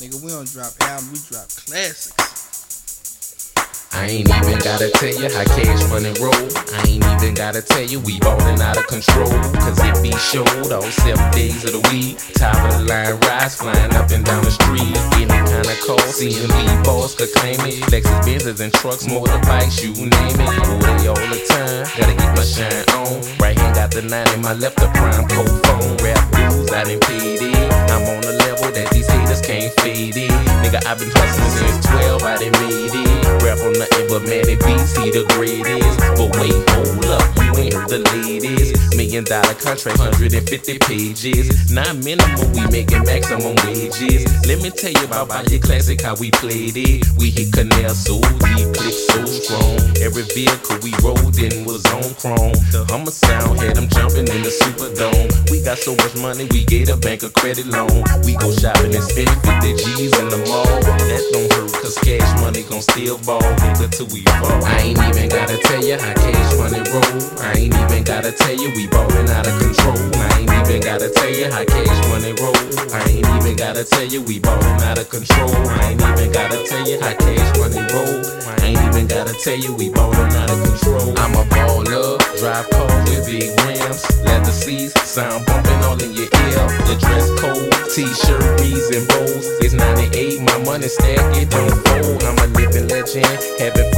Nigga, we don't drop albums, we drop classics. I ain't even gotta tell you how cash money roll. I ain't even gotta tell you we ballin' out of control. Cause it be showed all seven days of the week. Top of the line rides flying up and down the street. Any kind of call, me boss could claim it. Lexus Benzes and trucks, motorbikes, you name it. Oh, they all the time. Gotta get my shine on. Right hand got the nine in my left, the prime cold phone. Rap dudes, I done paid it. I'm on the these haters can't fade it. Nigga, i been hustling since 12, I done made it. Rap on nothing but Mannie beats, he the greatest. But wait, hold up, you ain't the latest. Million dollar contract, 150 pages. Nine minimum, we making maximum wages. Let me tell you about Bayou Classic, how we played it. We hit canal so deep, so strong. Every vehicle we rode in was on chrome. The Hummer sound had them jumping in the Superdome. We got so much money, we gave a bank a credit loan. We go shopping and spend 50 G's in the mall. That don't hurt, cause cash money gon' still ball, till we fall. I ain't even gotta tell you how cash money roll. I ain't even gotta tell you we ballin' out of control. I ain't even gotta tell you how cash money roll. I ain't even gotta tell you we ballin' out of control. I ain't even gotta tell you how cash money roll. Ain't even gotta tell you we ballin' out of control. I'm a baller, drive cars with big rims, leather seats, sound bumping all in your ear. The dress code, t-shirt, bees and bows. It's 98, my money stack, it don't fold. I'm a living legend, having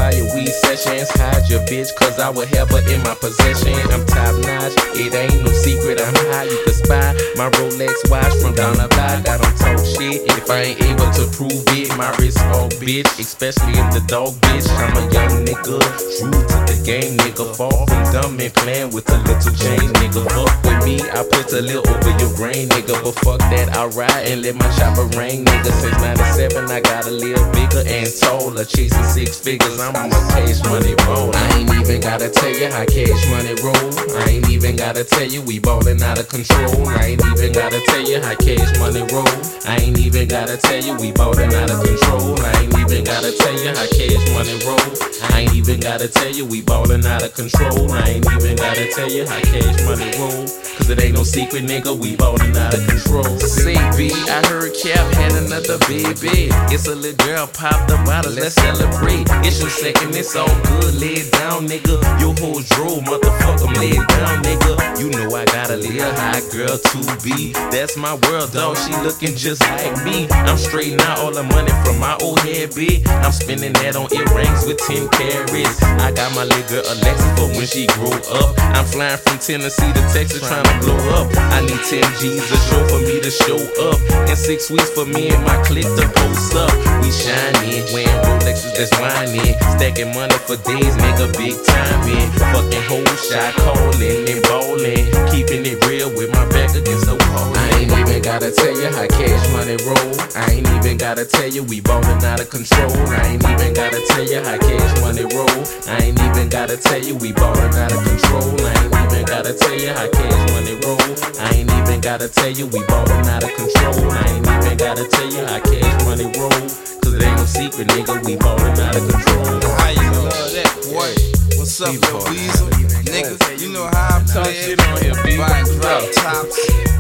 sessions. Hide your bitch, cause I will have her in my possession. I'm top notch, it ain't no secret. I'm high, you can spy my Rolex watch from down the block. I don't talk shit if I ain't able to prove it. My wrist all bitch, especially in the dog bitch. I'm a young nigga, true to the game, nigga. Fall from dumb and playing with a little change, nigga. Fuck with me, I put a little over your brain, nigga. But fuck that, I ride and let my chopper ring, nigga. Since 97, I got a little bigger and taller. Chasing six figures, I'm on my cash money roll. I ain't even gotta tell you how cash money roll. I ain't even gotta tell you we ballin' out of control. I ain't even gotta tell you how cash money roll. I ain't even gotta tell you we ballin' out of control. I ain't even gotta tell you how cash money roll. I ain't even gotta tell you we ballin' out of control. I ain't even gotta tell you how cash money roll. Cause it ain't no secret, nigga, we ballin' out of control. CB, I heard Cap had another baby. It's a little girl, pop the bottle, let's celebrate. It's your second, it's all good, lay it down, nigga. Your whole drool, motherfucker, lay it down, nigga. You know I got a little high girl to be. That's my world, dog. She looking just like me. I'm straightening out all the money from my old head, bitch. I'm spending that on earrings with 10 carats. I got my little girl Alexa for when she grow up. I'm flying from Tennessee to Texas trying to blow up. I need 10 G's a show for me to show up. And six weeks for me and my clique to post up. We shining, wearing Rolexes that's whining. Stacking money for days, nigga, big time in. Fucking whole shot calling and ballin'. Keeping it real with my back against the wall. I ain't even gotta tell you how cash money roll. I ain't even gotta tell you we ballin' out of control. I ain't even gotta tell you how cash money roll. I ain't even gotta tell you we ballin' out of control. I ain't even gotta tell you how cash money roll. I ain't even gotta tell you we ballin' out of control. I ain't even gotta tell you how cash money roll. Cause it ain't no secret, nigga, we ballin' out of control. How you love that, boy? What's up, yo, Weasel? Nigga, you know how I Talk play shit it. on here, B. Buying What's drop tops,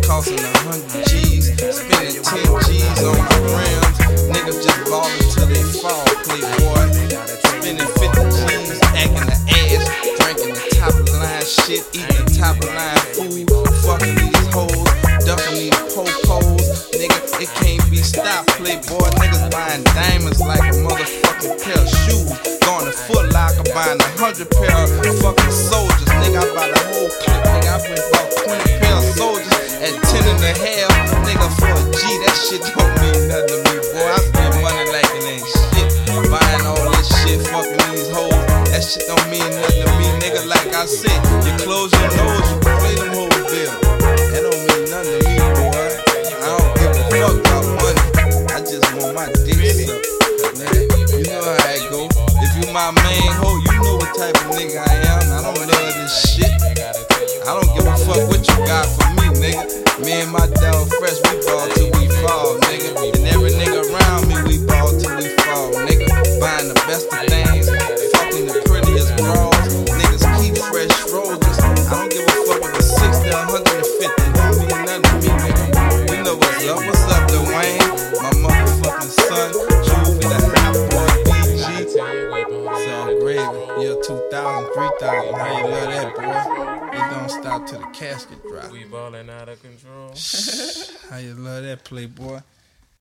costing a hundred G's, spending ten G's on my rims. Hoes, ducking these po-pos. Nigga, it can't be stopped, playboy. Niggas buying diamonds like a motherfucking pair of shoes. Going to Foot Locker buying a hundred pair of fucking know what type of nigga I am. I don't love this shit. I don't give a fuck what you got for me, nigga. Me and my dog fresh, we ball till we fall, nigga. And every nigga Raven, year 2000, 3000. How you love that, boy? It don't stop till the casket drop. We ballin' out of control. How you love that, playboy?